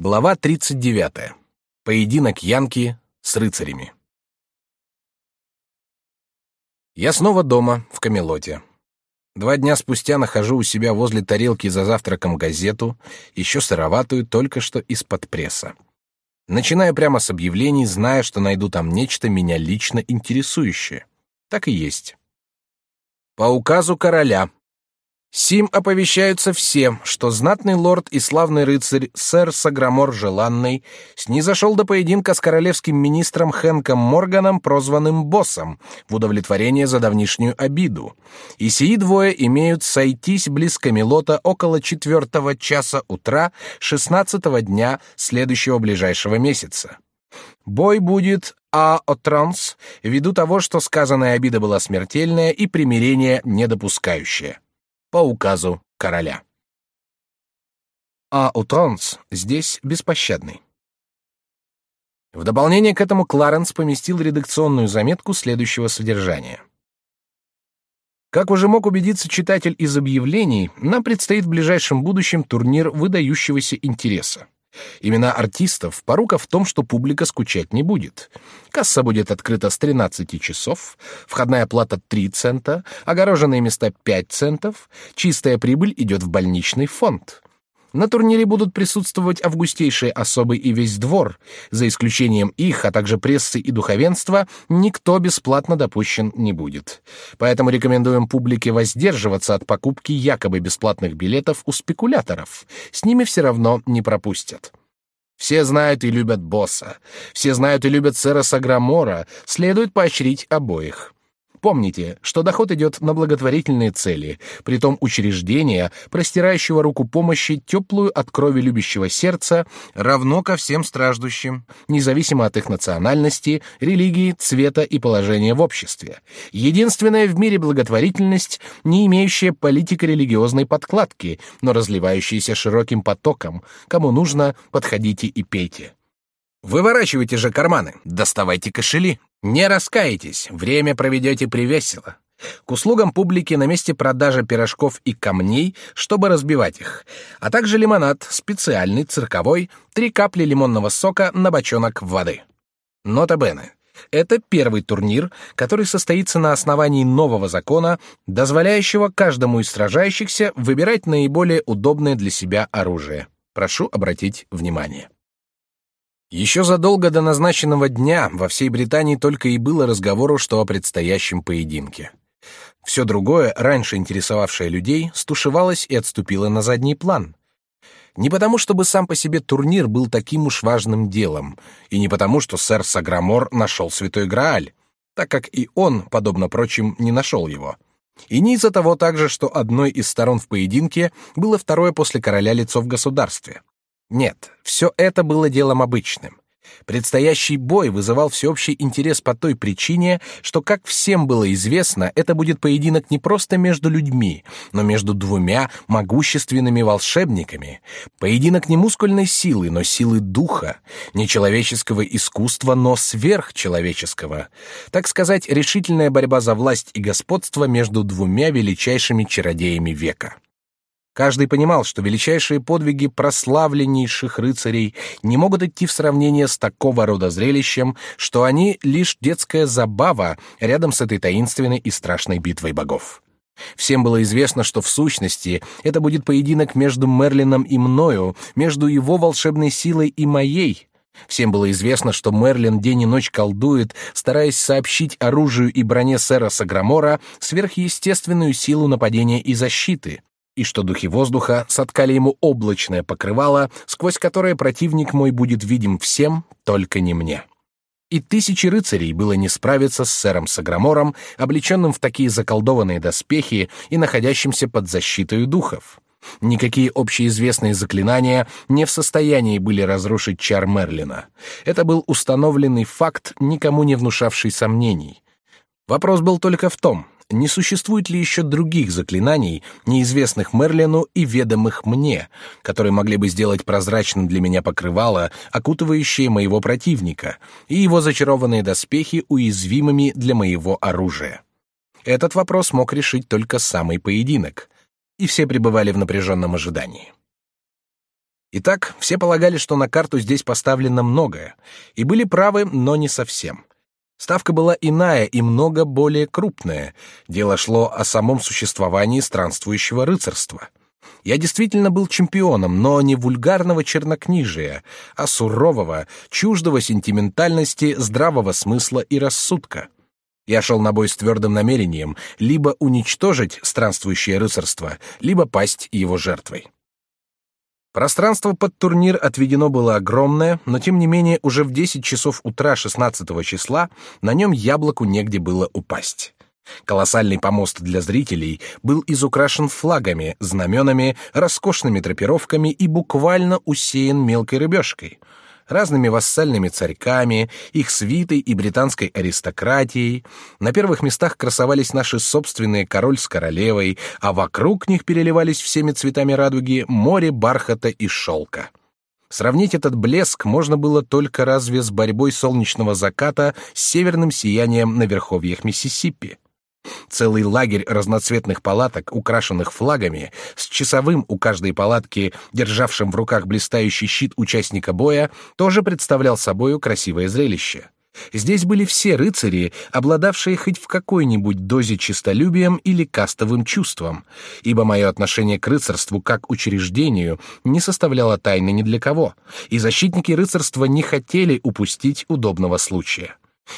Глава 39. Поединок Янки с рыцарями. Я снова дома, в Камелоте. Два дня спустя нахожу у себя возле тарелки за завтраком газету, еще сыроватую, только что из-под пресса. Начинаю прямо с объявлений, зная, что найду там нечто меня лично интересующее. Так и есть. По указу короля Сим оповещаются все, что знатный лорд и славный рыцарь сэр Саграмор Желанный снизошел до поединка с королевским министром Хэнком Морганом, прозванным Боссом, в удовлетворение за давнишнюю обиду. И сии двое имеют сойтись близ Камелота около четвертого часа утра шестнадцатого дня следующего ближайшего месяца. Бой будет а отранс, ввиду того, что сказанная обида была смертельная и примирение недопускающее по указу короля. А Утронс здесь беспощадный. В дополнение к этому Кларенс поместил редакционную заметку следующего содержания. Как уже мог убедиться читатель из объявлений, нам предстоит в ближайшем будущем турнир выдающегося интереса. Имена артистов порука в том, что публика скучать не будет. Касса будет открыта с 13 часов, входная плата 3 цента, огороженные места 5 центов, чистая прибыль идет в больничный фонд. На турнире будут присутствовать августейшие особы и весь двор. За исключением их, а также прессы и духовенства, никто бесплатно допущен не будет. Поэтому рекомендуем публике воздерживаться от покупки якобы бесплатных билетов у спекуляторов. С ними все равно не пропустят. Все знают и любят босса. Все знают и любят сэра Саграмора. Следует поощрить обоих. Помните, что доход идет на благотворительные цели, притом учреждения, простирающего руку помощи, теплую от крови любящего сердца, равно ко всем страждущим, независимо от их национальности, религии, цвета и положения в обществе. Единственная в мире благотворительность, не имеющая политико-религиозной подкладки, но разливающаяся широким потоком. Кому нужно, подходите и пейте. Выворачивайте же карманы, доставайте кошели. Не раскаетесь, время проведете привесело. К услугам публики на месте продажа пирожков и камней, чтобы разбивать их, а также лимонад, специальный, цирковой, три капли лимонного сока на бочонок воды. Нота бене. Это первый турнир, который состоится на основании нового закона, дозволяющего каждому из сражающихся выбирать наиболее удобное для себя оружие. Прошу обратить внимание. Еще задолго до назначенного дня во всей Британии только и было разговору, что о предстоящем поединке. Все другое, раньше интересовавшее людей, стушевалось и отступило на задний план. Не потому, чтобы сам по себе турнир был таким уж важным делом, и не потому, что сэр Саграмор нашел святой Грааль, так как и он, подобно прочим, не нашел его. И не из-за того также, что одной из сторон в поединке было второе после короля лицо в государстве. Нет, все это было делом обычным. Предстоящий бой вызывал всеобщий интерес по той причине, что, как всем было известно, это будет поединок не просто между людьми, но между двумя могущественными волшебниками. Поединок не мускульной силы, но силы духа, не человеческого искусства, но сверхчеловеческого. Так сказать, решительная борьба за власть и господство между двумя величайшими чародеями века. Каждый понимал, что величайшие подвиги прославленнейших рыцарей не могут идти в сравнение с такого рода зрелищем, что они лишь детская забава рядом с этой таинственной и страшной битвой богов. Всем было известно, что в сущности это будет поединок между Мерлином и мною, между его волшебной силой и моей. Всем было известно, что Мерлин день и ночь колдует, стараясь сообщить оружию и броне сэра Саграмора сверхъестественную силу нападения и защиты и что духи воздуха соткали ему облачное покрывало, сквозь которое противник мой будет видим всем, только не мне. И тысячи рыцарей было не справиться с сэром Саграмором, облеченным в такие заколдованные доспехи и находящимся под защитой духов. Никакие общеизвестные заклинания не в состоянии были разрушить чар Мерлина. Это был установленный факт, никому не внушавший сомнений. Вопрос был только в том, не существует ли еще других заклинаний, неизвестных Мерлину и ведомых мне, которые могли бы сделать прозрачным для меня покрывало, окутывающее моего противника, и его зачарованные доспехи уязвимыми для моего оружия. Этот вопрос мог решить только самый поединок, и все пребывали в напряженном ожидании. Итак, все полагали, что на карту здесь поставлено многое, и были правы, но не совсем. Ставка была иная и много более крупная. Дело шло о самом существовании странствующего рыцарства. Я действительно был чемпионом, но не вульгарного чернокнижия, а сурового, чуждого сентиментальности, здравого смысла и рассудка. Я шел на бой с твердым намерением либо уничтожить странствующее рыцарство, либо пасть его жертвой. Пространство под турнир отведено было огромное, но тем не менее уже в 10 часов утра 16 числа на нем яблоку негде было упасть. Колоссальный помост для зрителей был изукрашен флагами, знаменами, роскошными драпировками и буквально усеян мелкой рыбешкой — разными вассальными царьками, их свитой и британской аристократией. На первых местах красовались наши собственные король с королевой, а вокруг них переливались всеми цветами радуги море бархата и шелка. Сравнить этот блеск можно было только разве с борьбой солнечного заката с северным сиянием на верховьях Миссисипи. Целый лагерь разноцветных палаток, украшенных флагами, с часовым у каждой палатки, державшим в руках блистающий щит участника боя, тоже представлял собою красивое зрелище. Здесь были все рыцари, обладавшие хоть в какой-нибудь дозе честолюбием или кастовым чувством, ибо мое отношение к рыцарству как учреждению не составляло тайны ни для кого, и защитники рыцарства не хотели упустить удобного случая.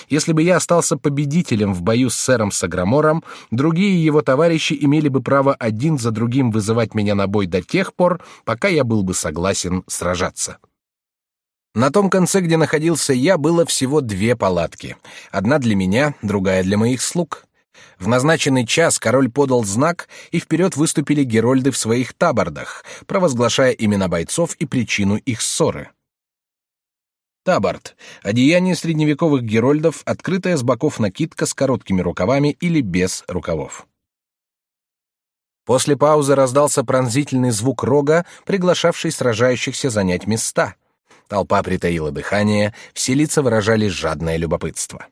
Если бы я остался победителем в бою с сэром Саграмором, другие его товарищи имели бы право один за другим вызывать меня на бой до тех пор, пока я был бы согласен сражаться. На том конце, где находился я, было всего две палатки. Одна для меня, другая для моих слуг. В назначенный час король подал знак, и вперед выступили герольды в своих табордах, провозглашая имена бойцов и причину их ссоры. Табард — одеяние средневековых герольдов, открытая с боков накидка с короткими рукавами или без рукавов. После паузы раздался пронзительный звук рога, приглашавший сражающихся занять места. Толпа притаила дыхание, все лица выражали жадное любопытство.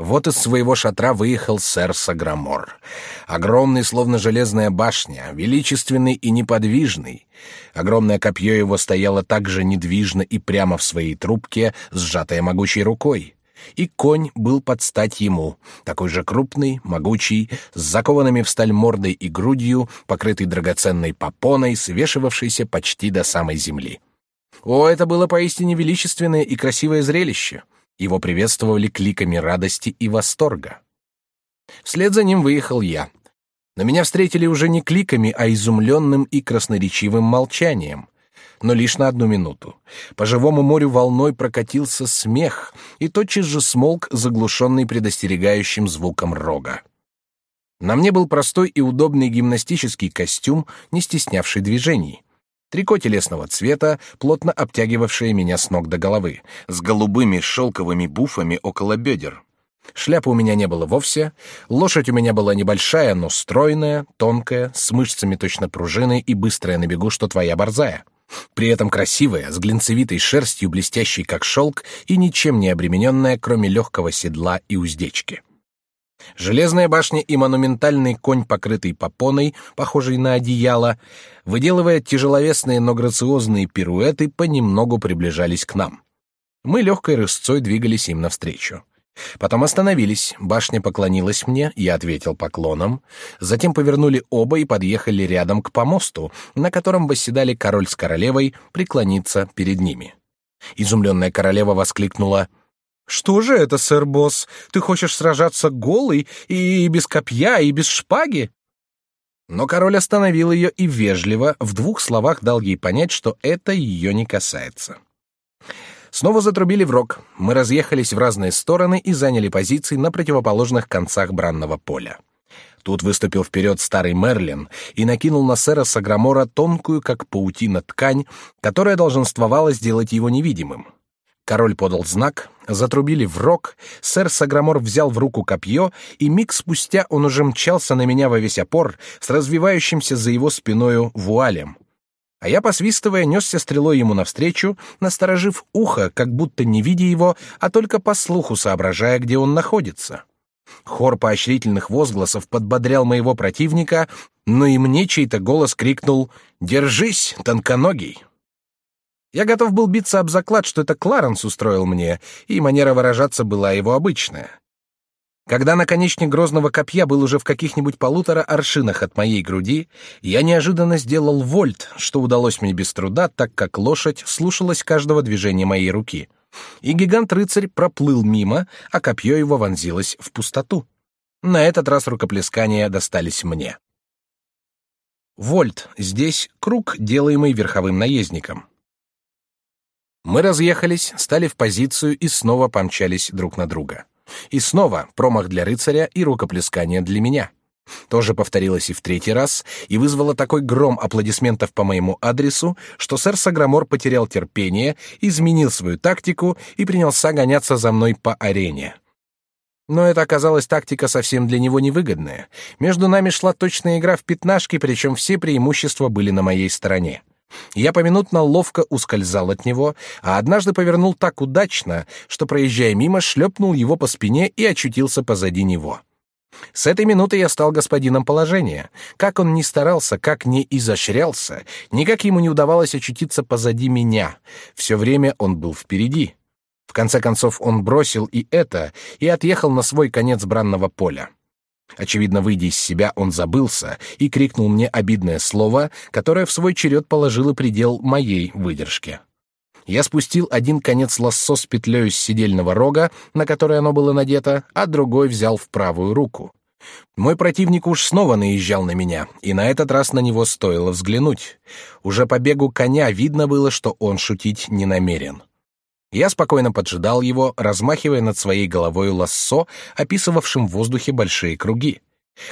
Вот из своего шатра выехал сэр Саграмор. Огромный, словно железная башня, величественный и неподвижный. Огромное копье его стояло так же недвижно и прямо в своей трубке, сжатое могучей рукой. И конь был под стать ему, такой же крупный, могучий, с закованными в сталь мордой и грудью, покрытый драгоценной попоной, свешивавшейся почти до самой земли. О, это было поистине величественное и красивое зрелище — его приветствовали кликами радости и восторга. Вслед за ним выехал я. Но меня встретили уже не кликами, а изумленным и красноречивым молчанием. Но лишь на одну минуту. По живому морю волной прокатился смех, и тотчас же смолк, заглушенный предостерегающим звуком рога. На мне был простой и удобный гимнастический костюм, не стеснявший движений трико телесного цвета, плотно обтягивавшее меня с ног до головы, с голубыми шелковыми буфами около бедер. Шляпы у меня не было вовсе, лошадь у меня была небольшая, но стройная, тонкая, с мышцами точно пружины и быстрая на бегу, что твоя борзая. При этом красивая, с глинцевитой шерстью, блестящей как шелк и ничем не обремененная, кроме легкого седла и уздечки. Железная башня и монументальный конь, покрытый попоной, похожий на одеяло, выделывая тяжеловесные, но грациозные пируэты, понемногу приближались к нам. Мы легкой рысцой двигались им навстречу. Потом остановились, башня поклонилась мне, я ответил поклоном, затем повернули оба и подъехали рядом к помосту, на котором восседали король с королевой, преклониться перед ними. Изумленная королева воскликнула — что же это, сэр Босс? Ты хочешь сражаться голый и без копья, и без шпаги? Но король остановил ее и вежливо в двух словах дал ей понять, что это ее не касается. Снова затрубили в рог. Мы разъехались в разные стороны и заняли позиции на противоположных концах бранного поля. Тут выступил вперед старый Мерлин и накинул на сэра Саграмора тонкую, как паутина, ткань, которая долженствовала сделать его невидимым. Король подал знак, затрубили в рог, сэр Саграмор взял в руку копье, и миг спустя он уже мчался на меня во весь опор с развивающимся за его спиною вуалем. А я, посвистывая, несся стрелой ему навстречу, насторожив ухо, как будто не видя его, а только по слуху соображая, где он находится. Хор поощрительных возгласов подбодрял моего противника, но и мне чей-то голос крикнул «Держись, тонконогий!» Я готов был биться об заклад, что это Кларенс устроил мне, и манера выражаться была его обычная. Когда наконечник грозного копья был уже в каких-нибудь полутора аршинах от моей груди, я неожиданно сделал вольт, что удалось мне без труда, так как лошадь слушалась каждого движения моей руки. И гигант-рыцарь проплыл мимо, а копье его вонзилось в пустоту. На этот раз рукоплескания достались мне. Вольт здесь круг, делаемый верховым наездником. Мы разъехались, стали в позицию и снова помчались друг на друга. И снова промах для рыцаря и рукоплескание для меня. Тоже повторилось и в третий раз, и вызвало такой гром аплодисментов по моему адресу, что сэр Саграмор потерял терпение, изменил свою тактику и принялся гоняться за мной по арене. Но это оказалась тактика совсем для него невыгодная. Между нами шла точная игра в пятнашки, причем все преимущества были на моей стороне. Я поминутно ловко ускользал от него, а однажды повернул так удачно, что, проезжая мимо, шлепнул его по спине и очутился позади него. С этой минуты я стал господином положения. Как он ни старался, как ни изощрялся, никак ему не удавалось очутиться позади меня. Все время он был впереди. В конце концов он бросил и это и отъехал на свой конец бранного поля. Очевидно, выйдя из себя, он забылся и крикнул мне обидное слово, которое в свой черед положило предел моей выдержке. Я спустил один конец лассо с петлей с седельного рога, на которое оно было надето, а другой взял в правую руку. Мой противник уж снова наезжал на меня, и на этот раз на него стоило взглянуть. Уже по бегу коня видно было, что он шутить не намерен. Я спокойно поджидал его, размахивая над своей головой лассо, описывавшим в воздухе большие круги.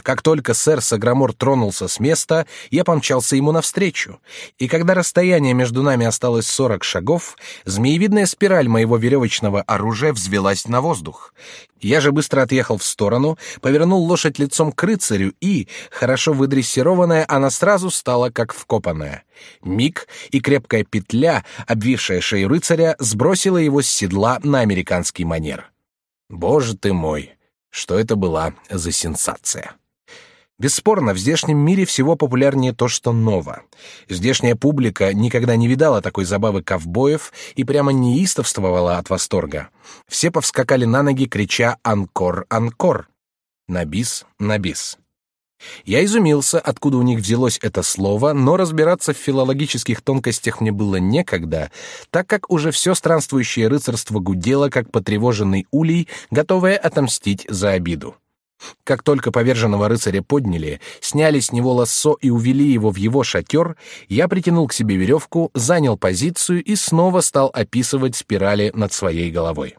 Как только сэр Саграмор тронулся с места, я помчался ему навстречу, и когда расстояние между нами осталось сорок шагов, змеевидная спираль моего веревочного оружия взвелась на воздух. Я же быстро отъехал в сторону, повернул лошадь лицом к рыцарю и, хорошо выдрессированная, она сразу стала как вкопанная. Миг, и крепкая петля, обвившая шею рыцаря, сбросила его с седла на американский манер. Боже ты мой! Что это была за сенсация? Бесспорно, в здешнем мире всего популярнее то, что ново. Здешняя публика никогда не видала такой забавы ковбоев и прямо неистовствовала от восторга. Все повскакали на ноги, крича «Анкор! Анкор!» На бис, на бис. Я изумился, откуда у них взялось это слово, но разбираться в филологических тонкостях мне было некогда, так как уже все странствующее рыцарство гудело, как потревоженный улей, готовое отомстить за обиду. Как только поверженного рыцаря подняли, сняли с него лассо и увели его в его шатер, я притянул к себе веревку, занял позицию и снова стал описывать спирали над своей головой.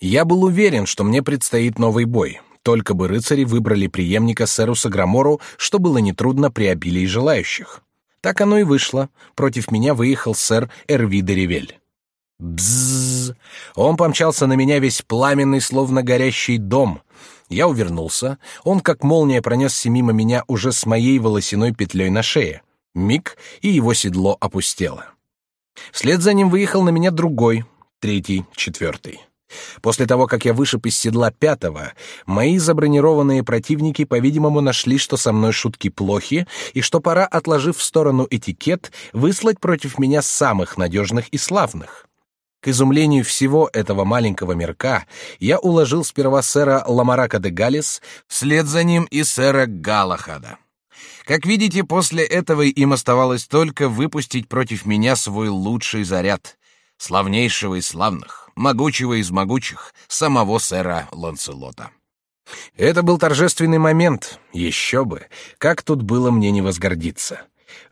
Я был уверен, что мне предстоит новый бой, только бы рыцари выбрали преемника сэру Саграмору, что было нетрудно при обилии желающих. Так оно и вышло. Против меня выехал сэр Эрви де Ревель. Бззз! Он помчался на меня весь пламенный, словно горящий дом. Я увернулся. Он, как молния, пронесся мимо меня уже с моей волосяной петлей на шее. Миг, и его седло опустело. Вслед за ним выехал на меня другой, третий, четвертый. После того, как я вышиб из седла пятого, мои забронированные противники, по-видимому, нашли, что со мной шутки плохи, и что пора, отложив в сторону этикет, выслать против меня самых надежных и славных. К изумлению всего этого маленького мирка, я уложил сперва сэра Ламарака де Галис, вслед за ним и сэра Галахада. Как видите, после этого им оставалось только выпустить против меня свой лучший заряд, славнейшего из славных могучего из могучих, самого сэра Ланселота. Это был торжественный момент, еще бы, как тут было мне не возгордиться.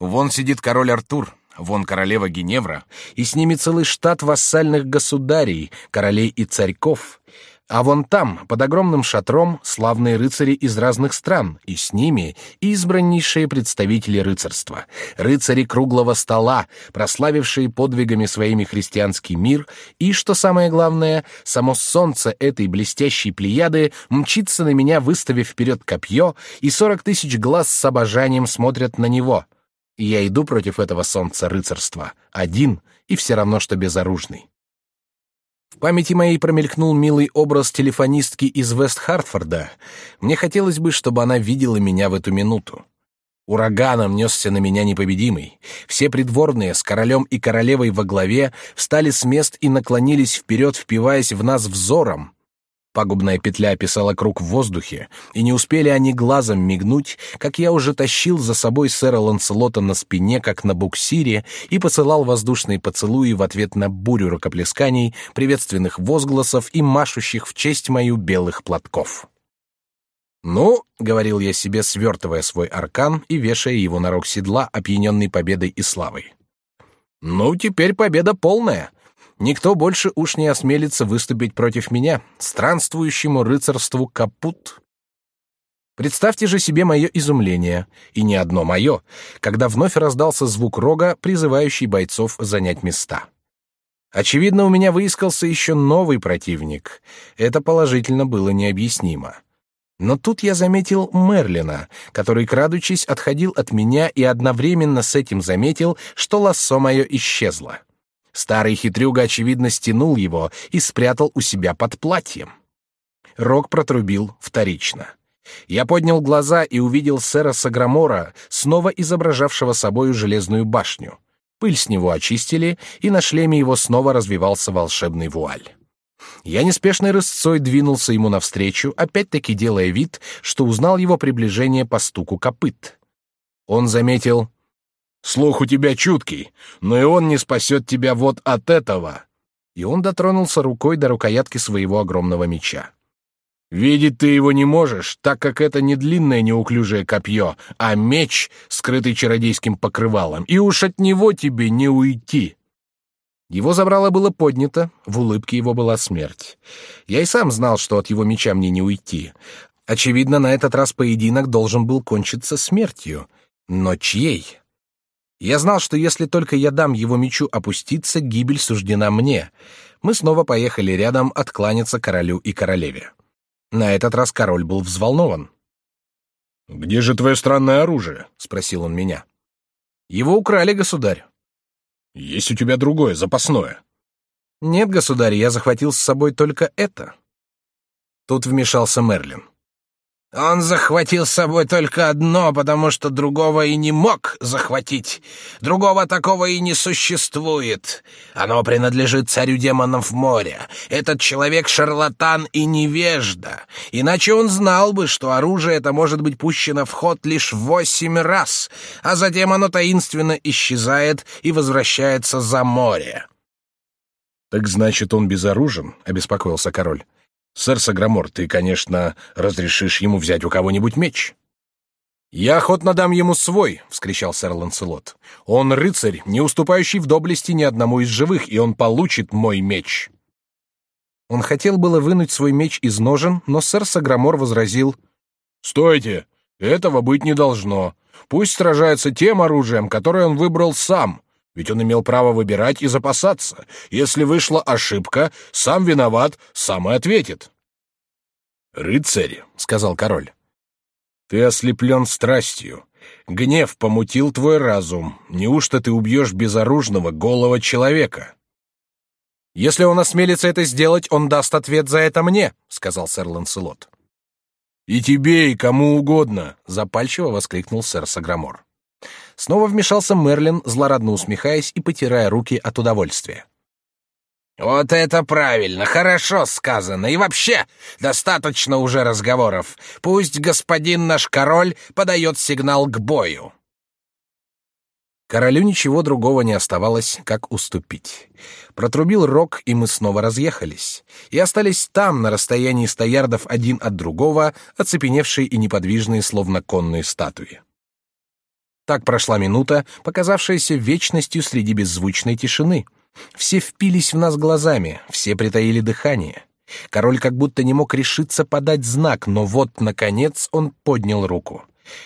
Вон сидит король Артур, вон королева Геневра, и с ними целый штат вассальных государей, королей и царьков, а вон там, под огромным шатром, славные рыцари из разных стран, и с ними избраннейшие представители рыцарства, рыцари круглого стола, прославившие подвигами своими христианский мир, и, что самое главное, само солнце этой блестящей плеяды мчится на меня, выставив вперед копье, и сорок тысяч глаз с обожанием смотрят на него. Я иду против этого солнца рыцарства, один и все равно, что безоружный. В памяти моей промелькнул милый образ телефонистки из Вест-Хартфорда. Мне хотелось бы, чтобы она видела меня в эту минуту. Ураганом несся на меня непобедимый. Все придворные с королем и королевой во главе встали с мест и наклонились вперед, впиваясь в нас взором. Пагубная петля описала круг в воздухе, и не успели они глазом мигнуть, как я уже тащил за собой сэра Ланселота на спине, как на буксире, и посылал воздушные поцелуи в ответ на бурю рукоплесканий, приветственных возгласов и машущих в честь мою белых платков. «Ну», — говорил я себе, свертывая свой аркан и вешая его на рог седла, опьяненный победой и славой. «Ну, теперь победа полная. Никто больше уж не осмелится выступить против меня, странствующему рыцарству капут». Представьте же себе мое изумление, и не одно мое, когда вновь раздался звук рога, призывающий бойцов занять места. Очевидно, у меня выискался еще новый противник. Это положительно было необъяснимо. Но тут я заметил Мерлина, который, крадучись, отходил от меня и одновременно с этим заметил, что лассо мое исчезло. Старый хитрюга, очевидно, стянул его и спрятал у себя под платьем. Рок протрубил вторично. Я поднял глаза и увидел сэра Саграмора, снова изображавшего собою железную башню. Пыль с него очистили, и на шлеме его снова развивался волшебный вуаль. Я неспешной рысцой двинулся ему навстречу, опять-таки делая вид, что узнал его приближение по стуку копыт. Он заметил «Слух у тебя чуткий, но и он не спасет тебя вот от этого». И он дотронулся рукой до рукоятки своего огромного меча. «Видеть ты его не можешь, так как это не длинное неуклюжее копье, а меч, скрытый чародейским покрывалом, и уж от него тебе не уйти». Его забрало было поднято, в улыбке его была смерть. Я и сам знал, что от его меча мне не уйти. Очевидно, на этот раз поединок должен был кончиться смертью. Но чьей? Я знал, что если только я дам его мечу опуститься, гибель суждена мне. Мы снова поехали рядом откланяться королю и королеве. На этот раз король был взволнован. «Где же твое странное оружие?» — спросил он меня. «Его украли, государь». Есть у тебя другое, запасное. Нет, государь, я захватил с собой только это. Тут вмешался Мерлин. Он захватил с собой только одно, потому что другого и не мог захватить. Другого такого и не существует. Оно принадлежит царю демонов моря. Этот человек шарлатан и невежда. Иначе он знал бы, что оружие это может быть пущено в ход лишь восемь раз, а затем оно таинственно исчезает и возвращается за море. Так значит, он безоружен, обеспокоился король. Сэр Саграмор, ты, конечно, разрешишь ему взять у кого-нибудь меч. Я охотно дам ему свой, вскричал сэр Ланселот. Он рыцарь, не уступающий в доблести ни одному из живых, и он получит мой меч. Он хотел было вынуть свой меч из ножен, но сэр Саграмор возразил: "Стойте, этого быть не должно. Пусть сражается тем оружием, которое он выбрал сам. Ведь он имел право выбирать и запасаться. Если вышла ошибка, сам виноват, сам и ответит. «Рыцарь», — сказал король, — «ты ослеплен страстью. Гнев помутил твой разум. Неужто ты убьешь безоружного, голого человека?» «Если он осмелится это сделать, он даст ответ за это мне», — сказал сэр Ланселот. «И тебе, и кому угодно», — запальчиво воскликнул сэр Саграмор. Снова вмешался Мерлин, злорадно усмехаясь и потирая руки от удовольствия. «Вот это правильно, хорошо сказано. И вообще, достаточно уже разговоров. Пусть господин наш король подает сигнал к бою». Королю ничего другого не оставалось, как уступить. Протрубил рог, и мы снова разъехались. И остались там, на расстоянии ста ярдов один от другого, оцепеневшие и неподвижные, словно конные статуи. Так прошла минута, показавшаяся вечностью среди беззвучной тишины. Все впились в нас глазами, все притаили дыхание. Король как будто не мог решиться подать знак, но вот, наконец, он поднял руку.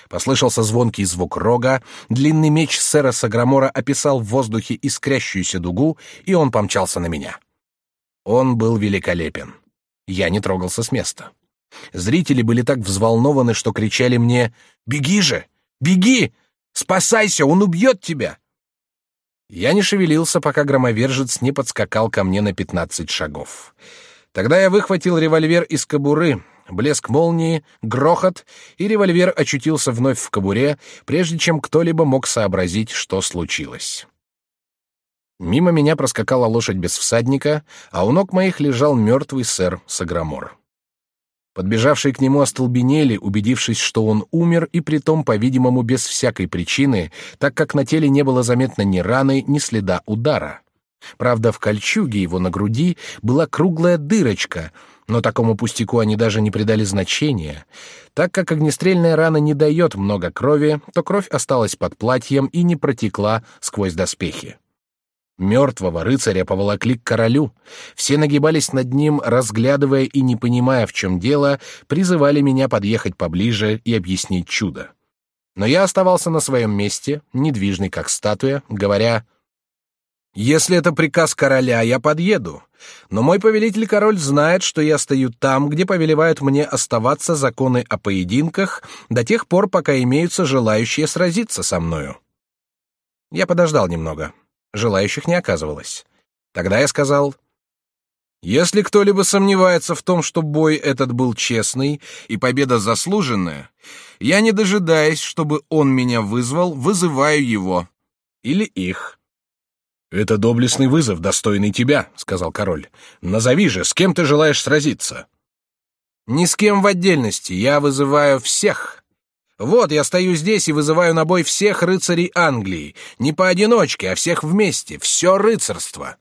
Послышался звонкий звук рога, длинный меч сэра Саграмора описал в воздухе искрящуюся дугу, и он помчался на меня. Он был великолепен. Я не трогался с места. Зрители были так взволнованы, что кричали мне «Беги же! Беги! Спасайся, он убьет тебя!» Я не шевелился, пока громовержец не подскакал ко мне на пятнадцать шагов. Тогда я выхватил револьвер из кобуры, блеск молнии, грохот, и револьвер очутился вновь в кобуре, прежде чем кто-либо мог сообразить, что случилось. Мимо меня проскакала лошадь без всадника, а у ног моих лежал мертвый сэр Саграмор. Подбежавшие к нему остолбенели, убедившись, что он умер, и притом, по-видимому, без всякой причины, так как на теле не было заметно ни раны, ни следа удара. Правда, в кольчуге его на груди была круглая дырочка, но такому пустяку они даже не придали значения. Так как огнестрельная рана не дает много крови, то кровь осталась под платьем и не протекла сквозь доспехи. Мертвого рыцаря поволокли к королю. Все нагибались над ним, разглядывая и не понимая, в чем дело, призывали меня подъехать поближе и объяснить чудо. Но я оставался на своем месте, недвижный как статуя, говоря если это приказ короля, я подъеду. Но мой повелитель-король знает, что я стою там, где повелевают мне оставаться законы о поединках до тех пор, пока имеются желающие сразиться со мною. Я подождал немного. Желающих не оказывалось. Тогда я сказал: если кто-либо сомневается в том, что бой этот был честный и победа заслуженная, я не дожидаясь, чтобы он меня вызвал, вызываю его или их. «Это доблестный вызов, достойный тебя», — сказал король. «Назови же, с кем ты желаешь сразиться?» «Ни с кем в отдельности. Я вызываю всех. Вот я стою здесь и вызываю на бой всех рыцарей Англии. Не поодиночке, а всех вместе. Все рыцарство».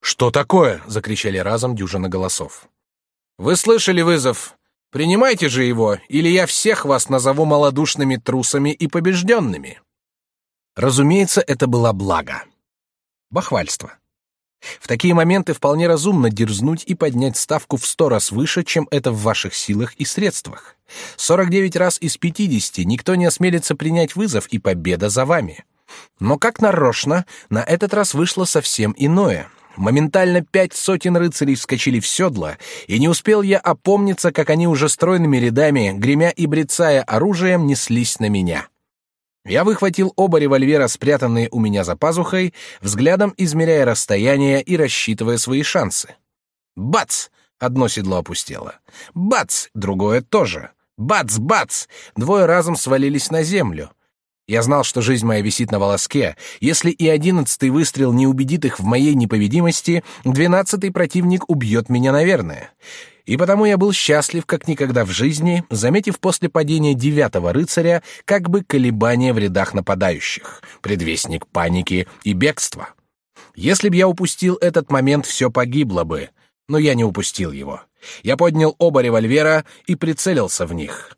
«Что такое?» — закричали разом дюжина голосов. «Вы слышали вызов? Принимайте же его, или я всех вас назову малодушными трусами и побежденными». Разумеется, это было благо. Бахвальство. В такие моменты вполне разумно дерзнуть и поднять ставку в сто раз выше, чем это в ваших силах и средствах. 49 раз из 50 никто не осмелится принять вызов, и победа за вами. Но как нарочно, на этот раз вышло совсем иное. Моментально пять сотен рыцарей вскочили в седла, и не успел я опомниться, как они уже стройными рядами, гремя и брецая оружием, неслись на меня. Я выхватил оба револьвера, спрятанные у меня за пазухой, взглядом измеряя расстояние и рассчитывая свои шансы. Бац! Одно седло опустело. Бац! Другое тоже. Бац-бац! Двое разом свалились на землю. Я знал, что жизнь моя висит на волоске. Если и одиннадцатый выстрел не убедит их в моей неповедимости, двенадцатый противник убьет меня, наверное. И потому я был счастлив, как никогда в жизни, заметив после падения девятого рыцаря как бы колебания в рядах нападающих, предвестник паники и бегства. Если б я упустил этот момент, все погибло бы, но я не упустил его. Я поднял оба револьвера и прицелился в них.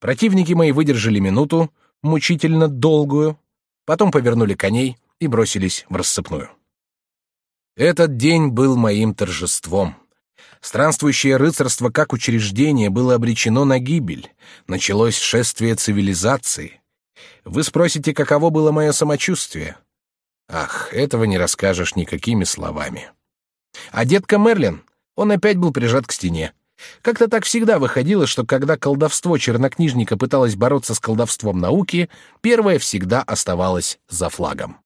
Противники мои выдержали минуту, мучительно долгую, потом повернули коней и бросились в рассыпную. Этот день был моим торжеством. Странствующее рыцарство как учреждение было обречено на гибель. Началось шествие цивилизации. Вы спросите, каково было мое самочувствие? Ах, этого не расскажешь никакими словами. А детка Мерлин, он опять был прижат к стене. Как-то так всегда выходило, что когда колдовство чернокнижника пыталось бороться с колдовством науки, первое всегда оставалось за флагом.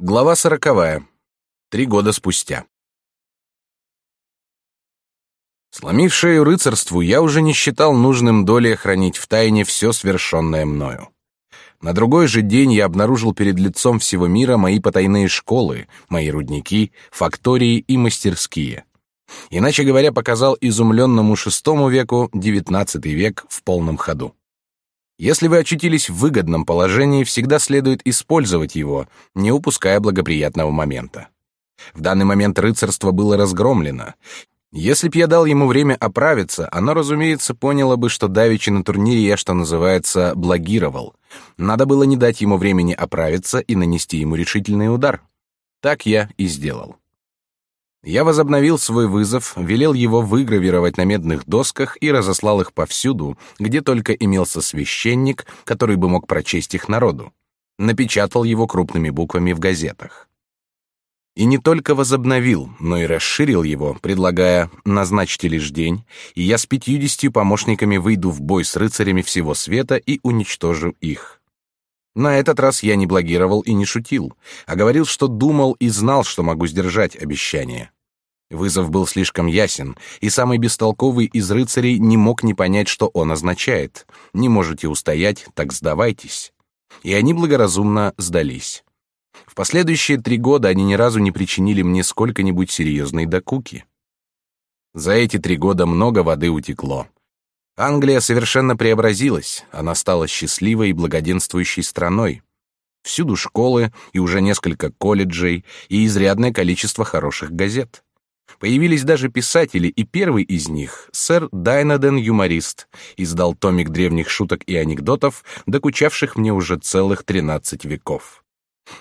Глава сороковая. Три года спустя. Сломив шею рыцарству, я уже не считал нужным долей хранить в тайне все свершенное мною. На другой же день я обнаружил перед лицом всего мира мои потайные школы, мои рудники, фактории и мастерские. Иначе говоря, показал изумленному шестому веку девятнадцатый век в полном ходу. Если вы очутились в выгодном положении, всегда следует использовать его, не упуская благоприятного момента. В данный момент рыцарство было разгромлено. Если б я дал ему время оправиться, оно, разумеется, поняло бы, что давеча на турнире я, что называется, благировал. Надо было не дать ему времени оправиться и нанести ему решительный удар. Так я и сделал. Я возобновил свой вызов, велел его выгравировать на медных досках и разослал их повсюду, где только имелся священник, который бы мог прочесть их народу. Напечатал его крупными буквами в газетах. И не только возобновил, но и расширил его, предлагая «назначьте лишь день, и я с пятьюдесятью помощниками выйду в бой с рыцарями всего света и уничтожу их». На этот раз я не благировал и не шутил, а говорил, что думал и знал, что могу сдержать обещание. Вызов был слишком ясен, и самый бестолковый из рыцарей не мог не понять, что он означает. Не можете устоять, так сдавайтесь. И они благоразумно сдались. В последующие три года они ни разу не причинили мне сколько-нибудь серьезной докуки. За эти три года много воды утекло. Англия совершенно преобразилась, она стала счастливой и благоденствующей страной. Всюду школы и уже несколько колледжей и изрядное количество хороших газет. Появились даже писатели, и первый из них, сэр Дайнаден Юморист, издал томик древних шуток и анекдотов, докучавших мне уже целых тринадцать веков.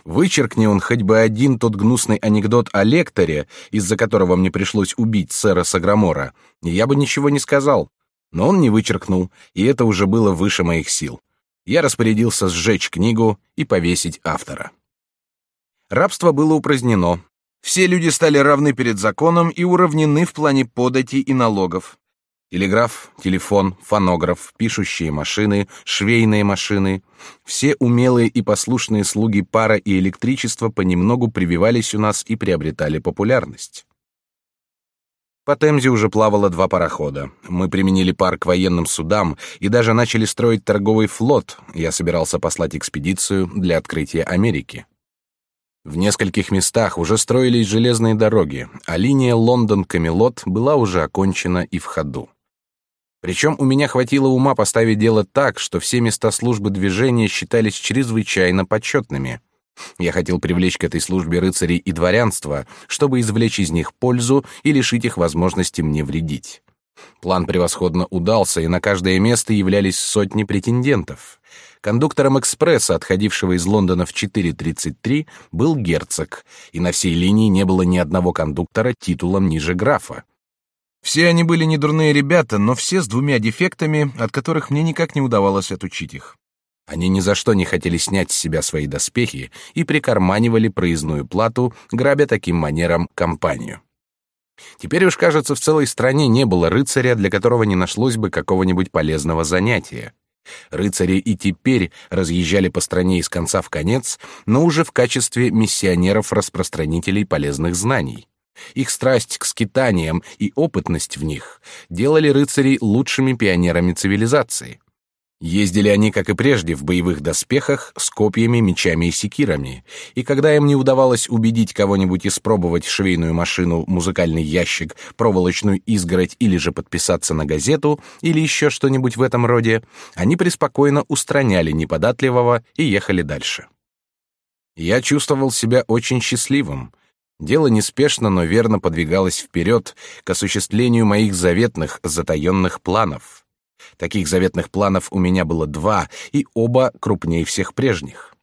Вычеркни он хоть бы один тот гнусный анекдот о лекторе, из-за которого мне пришлось убить сэра Саграмора, я бы ничего не сказал, но он не вычеркнул, и это уже было выше моих сил. Я распорядился сжечь книгу и повесить автора. Рабство было упразднено. Все люди стали равны перед законом и уравнены в плане подати и налогов. Телеграф, телефон, фонограф, пишущие машины, швейные машины — все умелые и послушные слуги пара и электричества понемногу прививались у нас и приобретали популярность. По Темзе уже плавало два парохода. Мы применили пар к военным судам и даже начали строить торговый флот. Я собирался послать экспедицию для открытия Америки. В нескольких местах уже строились железные дороги, а линия Лондон-Камелот была уже окончена и в ходу. Причем у меня хватило ума поставить дело так, что все места службы движения считались чрезвычайно почетными. Я хотел привлечь к этой службе рыцарей и дворянство, чтобы извлечь из них пользу и лишить их возможности мне вредить. План превосходно удался, и на каждое место являлись сотни претендентов. Кондуктором экспресса, отходившего из Лондона в 4.33, был герцог, и на всей линии не было ни одного кондуктора титулом ниже графа. Все они были недурные ребята, но все с двумя дефектами, от которых мне никак не удавалось отучить их. Они ни за что не хотели снять с себя свои доспехи и прикарманивали проездную плату, грабя таким манером компанию. Теперь уж, кажется, в целой стране не было рыцаря, для которого не нашлось бы какого-нибудь полезного занятия. Рыцари и теперь разъезжали по стране из конца в конец, но уже в качестве миссионеров-распространителей полезных знаний. Их страсть к скитаниям и опытность в них делали рыцарей лучшими пионерами цивилизации. Ездили они, как и прежде, в боевых доспехах с копьями, мечами и секирами, и когда им не удавалось убедить кого-нибудь испробовать швейную машину, музыкальный ящик, проволочную изгородь или же подписаться на газету или еще что-нибудь в этом роде, они преспокойно устраняли неподатливого и ехали дальше. Я чувствовал себя очень счастливым. Дело неспешно, но верно подвигалось вперед к осуществлению моих заветных, затаенных планов — Таких заветных планов у меня было два, и оба крупнее всех прежних.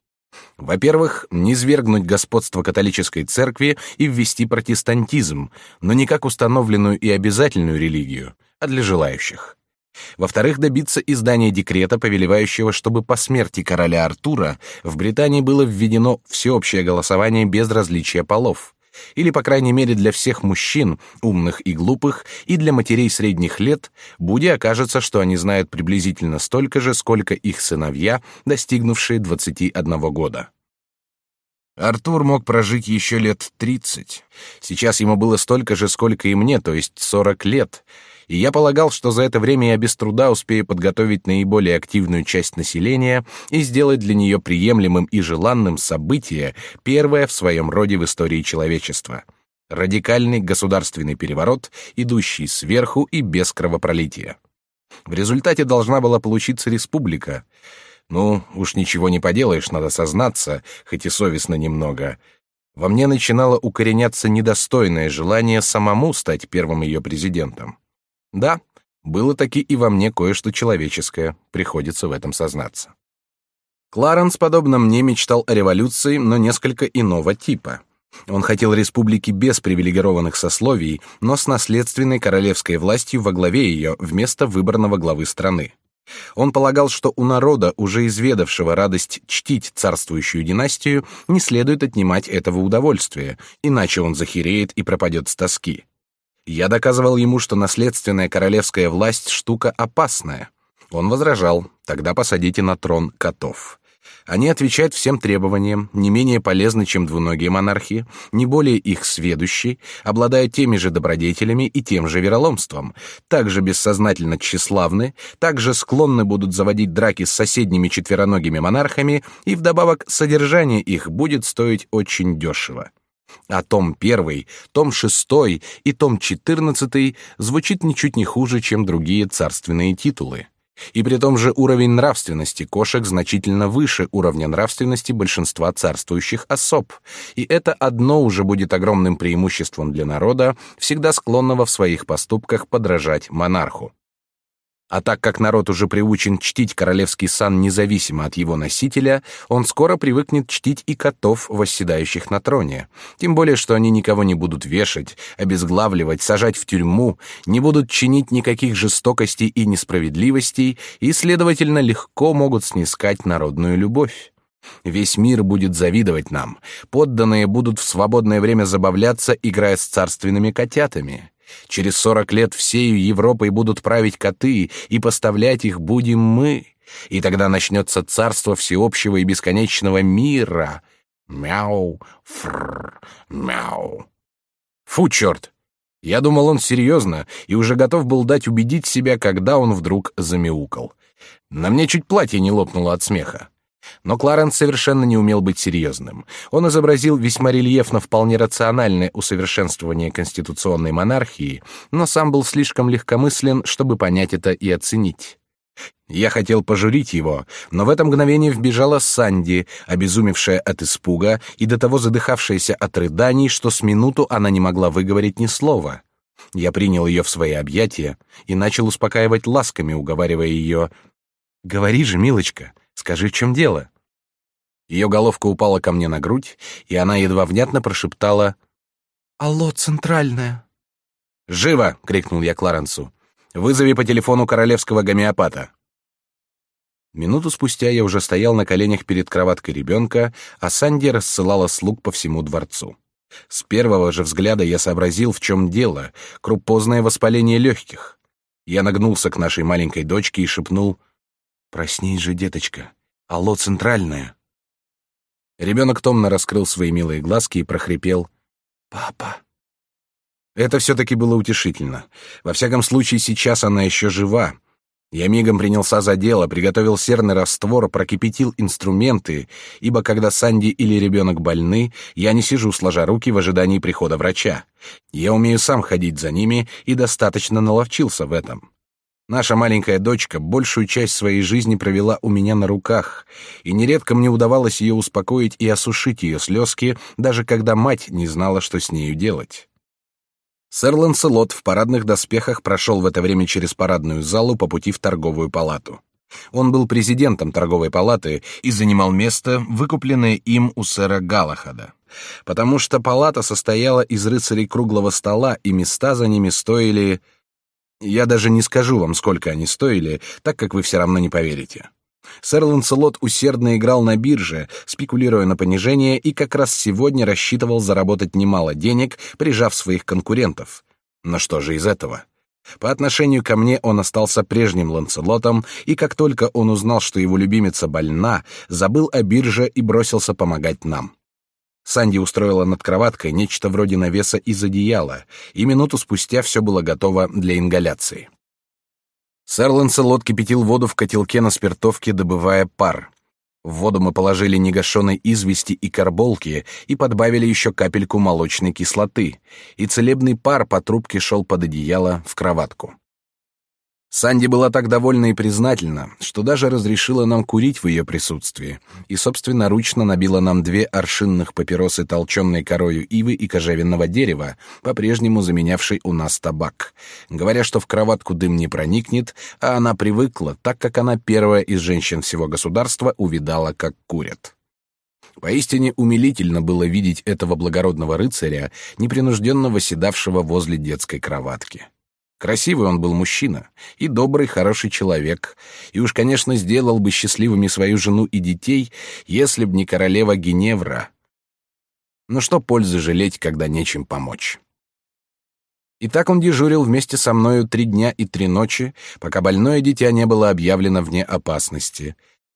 Во-первых, низвергнуть господство католической церкви и ввести протестантизм, но не как установленную и обязательную религию, а для желающих. Во-вторых, добиться издания декрета, повелевающего, чтобы по смерти короля Артура в Британии было введено всеобщее голосование без различия полов или, по крайней мере, для всех мужчин, умных и глупых, и для матерей средних лет, Буди окажется, что они знают приблизительно столько же, сколько их сыновья, достигнувшие 21 года. Артур мог прожить еще лет 30. Сейчас ему было столько же, сколько и мне, то есть 40 лет — и я полагал, что за это время я без труда успею подготовить наиболее активную часть населения и сделать для нее приемлемым и желанным событие, первое в своем роде в истории человечества. Радикальный государственный переворот, идущий сверху и без кровопролития. В результате должна была получиться республика. Ну, уж ничего не поделаешь, надо сознаться, хоть и совестно немного. Во мне начинало укореняться недостойное желание самому стать первым ее президентом. Да, было таки и во мне кое-что человеческое, приходится в этом сознаться. Кларенс, подобно мне, мечтал о революции, но несколько иного типа. Он хотел республики без привилегированных сословий, но с наследственной королевской властью во главе ее вместо выбранного главы страны. Он полагал, что у народа, уже изведавшего радость чтить царствующую династию, не следует отнимать этого удовольствия, иначе он захереет и пропадет с тоски. Я доказывал ему, что наследственная королевская власть штука опасная. Он возражал: "Тогда посадите на трон котов". Они отвечают всем требованиям, не менее полезны, чем двуногие монархии, не более их сведущи, обладают теми же добродетелями и тем же вероломством, также бессознательно тщеславны, также склонны будут заводить драки с соседними четвероногими монархами, и вдобавок содержание их будет стоить очень дешево. А том первый, том шестой и том четырнадцатый звучит ничуть не хуже, чем другие царственные титулы. И при том же уровень нравственности кошек значительно выше уровня нравственности большинства царствующих особ, и это одно уже будет огромным преимуществом для народа, всегда склонного в своих поступках подражать монарху. А так как народ уже приучен чтить королевский сан независимо от его носителя, он скоро привыкнет чтить и котов, восседающих на троне. Тем более, что они никого не будут вешать, обезглавливать, сажать в тюрьму, не будут чинить никаких жестокостей и несправедливостей и, следовательно, легко могут снискать народную любовь. Весь мир будет завидовать нам. Подданные будут в свободное время забавляться, играя с царственными котятами. Через сорок лет всею Европой будут править коты, и поставлять их будем мы. И тогда начнется царство всеобщего и бесконечного мира. Мяу, фрр, мяу. Фу, черт! Я думал, он серьезно, и уже готов был дать убедить себя, когда он вдруг замяукал. На мне чуть платье не лопнуло от смеха. Но Кларенс совершенно не умел быть серьезным. Он изобразил весьма рельефно вполне рациональное усовершенствование конституционной монархии, но сам был слишком легкомыслен, чтобы понять это и оценить. Я хотел пожурить его, но в это мгновение вбежала Санди, обезумевшая от испуга и до того задыхавшаяся от рыданий, что с минуту она не могла выговорить ни слова. Я принял ее в свои объятия и начал успокаивать ласками, уговаривая ее «Говори же, милочка, Скажи, в чем дело?» Ее головка упала ко мне на грудь, и она едва внятно прошептала «Алло, центральная!» «Живо!» — крикнул я Кларенсу. «Вызови по телефону королевского гомеопата». Минуту спустя я уже стоял на коленях перед кроваткой ребенка, а Санди рассылала слуг по всему дворцу. С первого же взгляда я сообразил, в чем дело — крупозное воспаление легких. Я нагнулся к нашей маленькой дочке и шепнул «Проснись же, деточка! Алло, центральная!» Ребенок томно раскрыл свои милые глазки и прохрипел «Папа!». Это все-таки было утешительно. Во всяком случае, сейчас она еще жива. Я мигом принялся за дело, приготовил серный раствор, прокипятил инструменты, ибо когда Санди или ребенок больны, я не сижу сложа руки в ожидании прихода врача. Я умею сам ходить за ними и достаточно наловчился в этом. Наша маленькая дочка большую часть своей жизни провела у меня на руках, и нередко мне удавалось ее успокоить и осушить ее слезки, даже когда мать не знала, что с нею делать. Сэр Ланселот в парадных доспехах прошел в это время через парадную залу по пути в торговую палату. Он был президентом торговой палаты и занимал место, выкупленное им у сэра Галахада. Потому что палата состояла из рыцарей круглого стола, и места за ними стоили я даже не скажу вам, сколько они стоили, так как вы все равно не поверите. Сэр Ланселот усердно играл на бирже, спекулируя на понижение, и как раз сегодня рассчитывал заработать немало денег, прижав своих конкурентов. Но что же из этого? По отношению ко мне он остался прежним Ланселотом, и как только он узнал, что его любимица больна, забыл о бирже и бросился помогать нам. Санди устроила над кроваткой нечто вроде навеса из одеяла, и минуту спустя все было готово для ингаляции. Сэр Ланселот кипятил воду в котелке на спиртовке, добывая пар. В воду мы положили негашенной извести и карболки и подбавили еще капельку молочной кислоты, и целебный пар по трубке шел под одеяло в кроватку. Санди была так довольна и признательна, что даже разрешила нам курить в ее присутствии, и собственноручно набила нам две аршинных папиросы толченной корою ивы и кожевенного дерева, по-прежнему заменявшей у нас табак, говоря, что в кроватку дым не проникнет, а она привыкла, так как она первая из женщин всего государства увидала, как курят. Поистине умилительно было видеть этого благородного рыцаря, непринужденно восседавшего возле детской кроватки. Красивый он был мужчина, и добрый, хороший человек, и уж, конечно, сделал бы счастливыми свою жену и детей, если б не королева Геневра. Но что пользы жалеть, когда нечем помочь? И так он дежурил вместе со мною три дня и три ночи, пока больное дитя не было объявлено вне опасности.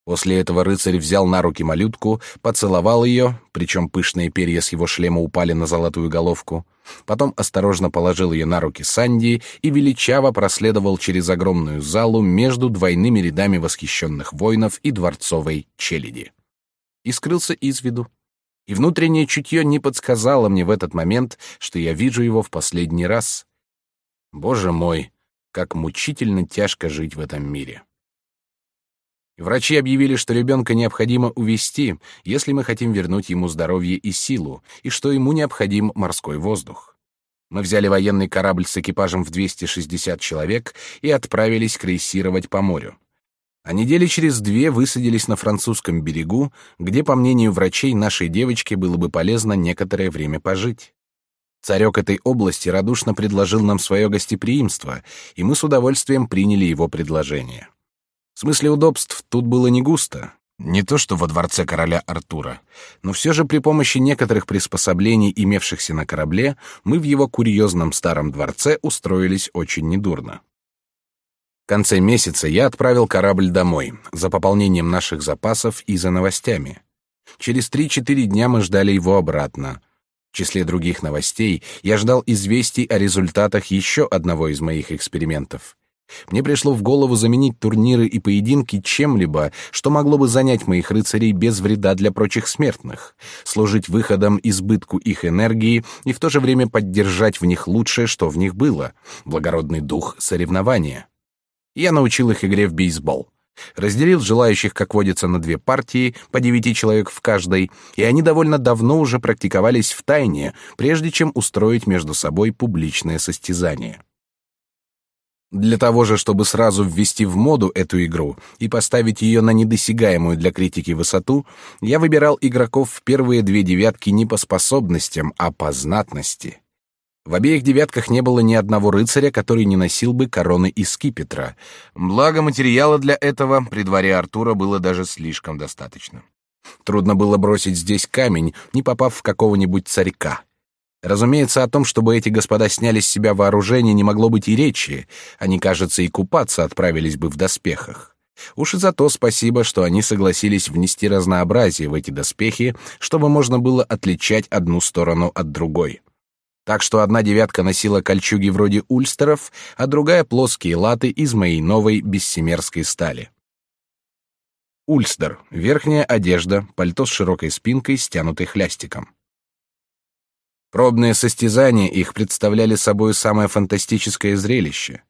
После этого рыцарь взял на руки малютку, поцеловал ее, причем пышные перья с его шлема упали на золотую головку, потом осторожно положил ее на руки Санди и величаво проследовал через огромную залу между двойными рядами восхищенных воинов и дворцовой челяди. И скрылся из виду. И внутреннее чутье не подсказало мне в этот момент, что я вижу его в последний раз. Боже мой, как мучительно тяжко жить в этом мире. Врачи объявили, что ребенка необходимо увести, если мы хотим вернуть ему здоровье и силу, и что ему необходим морской воздух. Мы взяли военный корабль с экипажем в 260 человек и отправились крейсировать по морю. А недели через две высадились на французском берегу, где, по мнению врачей, нашей девочке было бы полезно некоторое время пожить. Царек этой области радушно предложил нам свое гостеприимство, и мы с удовольствием приняли его предложение. В смысле удобств тут было не густо. Не то что во дворце короля Артура, но все же при помощи некоторых приспособлений, имевшихся на корабле, мы в его курьезном старом дворце устроились очень недурно. В конце месяца я отправил корабль домой за пополнением наших запасов и за новостями. Через три-четыре дня мы ждали его обратно. В числе других новостей я ждал известий о результатах еще одного из моих экспериментов. Мне пришло в голову заменить турниры и поединки чем-либо, что могло бы занять моих рыцарей без вреда для прочих смертных, служить выходом избытку их энергии и в то же время поддержать в них лучшее, что в них было — благородный дух соревнования. Я научил их игре в бейсбол. Разделил желающих, как водится, на две партии, по девяти человек в каждой, и они довольно давно уже практиковались в тайне, прежде чем устроить между собой публичное состязание. Для того же, чтобы сразу ввести в моду эту игру и поставить ее на недосягаемую для критики высоту, я выбирал игроков в первые две девятки не по способностям, а по знатности. В обеих девятках не было ни одного рыцаря, который не носил бы короны из скипетра. Благо материала для этого при дворе Артура было даже слишком достаточно. Трудно было бросить здесь камень, не попав в какого-нибудь царька. Разумеется, о том, чтобы эти господа сняли с себя вооружение, не могло быть и речи. Они, кажется, и купаться отправились бы в доспехах. Уж и за то спасибо, что они согласились внести разнообразие в эти доспехи, чтобы можно было отличать одну сторону от другой. Так что одна девятка носила кольчуги вроде ульстеров, а другая — плоские латы из моей новой бессемерской стали. Ульстер — верхняя одежда, пальто с широкой спинкой, стянутой хлястиком. Пробные состязания их представляли собой самое фантастическое зрелище.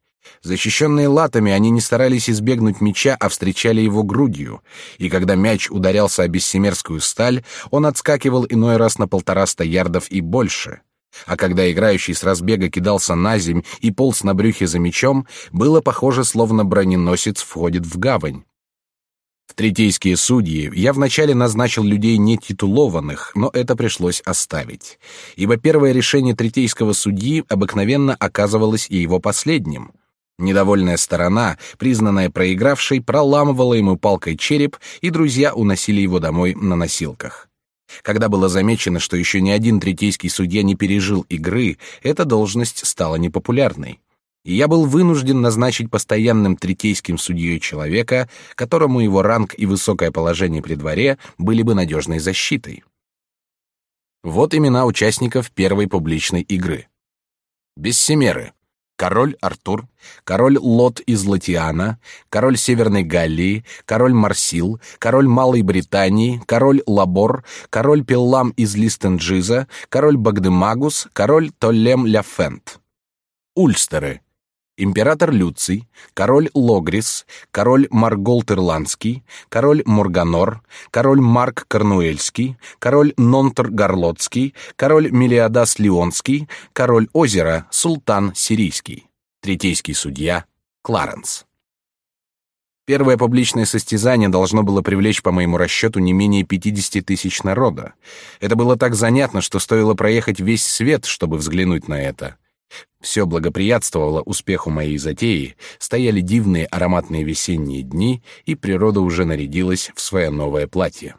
Защищенные латами, они не старались избегнуть мяча, а встречали его грудью, и когда мяч ударялся о бессемерскую сталь, он отскакивал иной раз на полтораста ярдов и больше. А когда играющий с разбега кидался на земь и полз на брюхе за мячом, было похоже, словно броненосец входит в гавань. В третейские судьи я вначале назначил людей нетитулованных, но это пришлось оставить, ибо первое решение третейского судьи обыкновенно оказывалось и его последним. Недовольная сторона, признанная проигравшей, проламывала ему палкой череп, и друзья уносили его домой на носилках. Когда было замечено, что еще ни один третейский судья не пережил игры, эта должность стала непопулярной и я был вынужден назначить постоянным третейским судьей человека, которому его ранг и высокое положение при дворе были бы надежной защитой. Вот имена участников первой публичной игры. Бессемеры. Король Артур, король Лот из Латиана, король Северной Галлии, король Марсил, король Малой Британии, король Лабор, король Пеллам из Листенджиза, король Багдемагус, король Толлем Ляфент. Ульстеры император Люций, король Логрис, король Марголт Ирландский, король Морганор, король Марк Корнуэльский, король Нонтр Горлотский, король Мелиадас Леонский, король Озера, султан Сирийский, третейский судья Кларенс. Первое публичное состязание должно было привлечь, по моему расчету, не менее 50 тысяч народа. Это было так занятно, что стоило проехать весь свет, чтобы взглянуть на это. Все благоприятствовало успеху моей затеи, стояли дивные ароматные весенние дни, и природа уже нарядилась в свое новое платье.